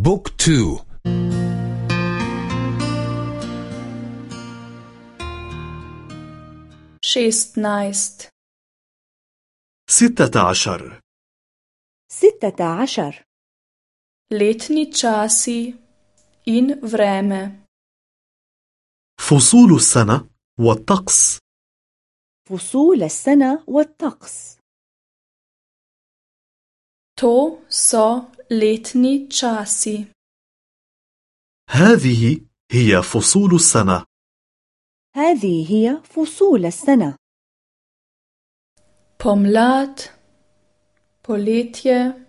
Book two. Šestnajst ستة عشر. ستة عشر. Letni časi in vreme. فصول السنة والطقس. فصول السنة والطقس. To so letni časi. هذه هي فصول السنة. هذه هي فصول السنة. Pomlad, poletje,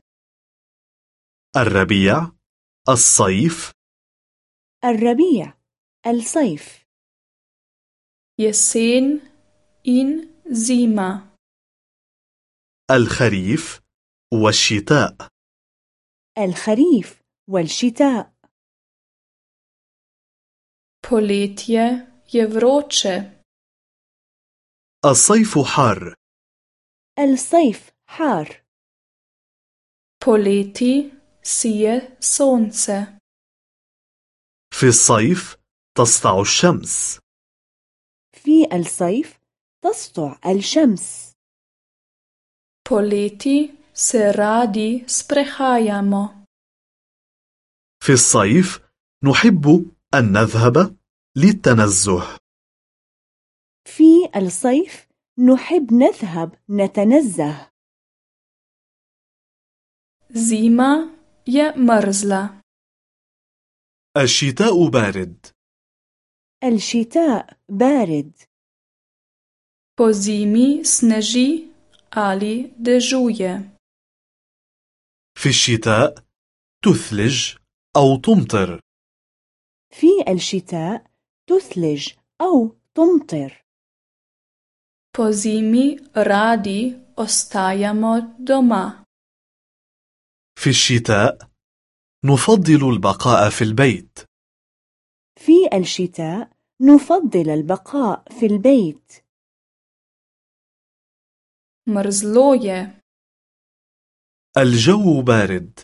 الربيع الصيف. الربيع الصيف. Jesen in zima. الخريف والشتاء. الخريف والشتاء. Poletje je vroče, الصيف حار. الصيف حار. Poleti sije sonce. في الصيف تسطع الشمس. في الصيف تسطع الشمس. Poleti se radi sprehajamo. في الصيف نحب أن نذهب للتنزه في الصيف نحب نذهب نتنزه Zima je mrzla. الشتاء بارد الشتاء بارد Po zimi sneži ali dežuje. في الشتاء تثلج أو تمطر في الشتاء تثلج أو تمطر Po zimi radi ostajamo doma. في الشتاء نفضل البقاء في البيت في الشتاء نفضل البقاء في البيت je. الجو بارد.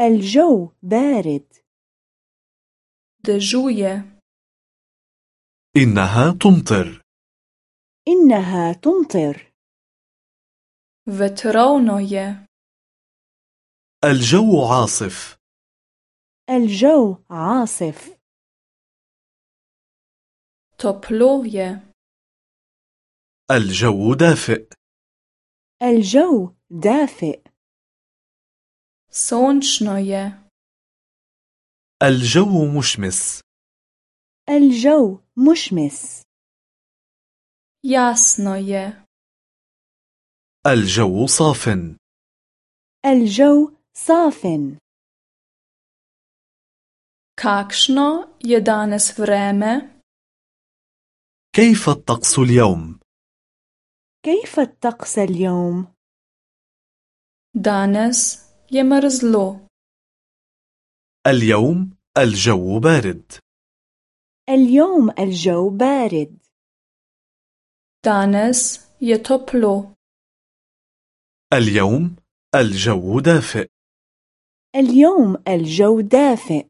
الجو بارد. Dežuje. إنها تمطر. إنها تمطر. je. الجو عاصف. الجو عاصف. je. الجو دافئ. الجو دافئ. Je. الجو مشمس الجو مشمس je. الجو صاف الجو صاف Kakšno je danes vreme? كيف الطقس اليوم؟ كيف الطقس اليوم؟ Danes mrzlo. اليوم الجو بارد اليوم الجو بارد je toplo. اليوم الجو دافئ اليوم الجو دافئ